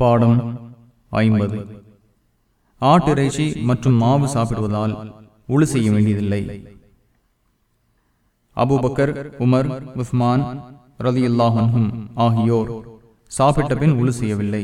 பாடம் ஐம்பது. ஆட்டிறைச்சி மற்றும் மாவு சாப்பிடுவதால் உழு செய்ய வேண்டியதில்லை. அபுபக்கர் உமர் உஸ்மான் ரதியுல்லாஹன்ஹும் ஆகியோர் சாப்பிட்ட பின் உழு செய்யவில்லை.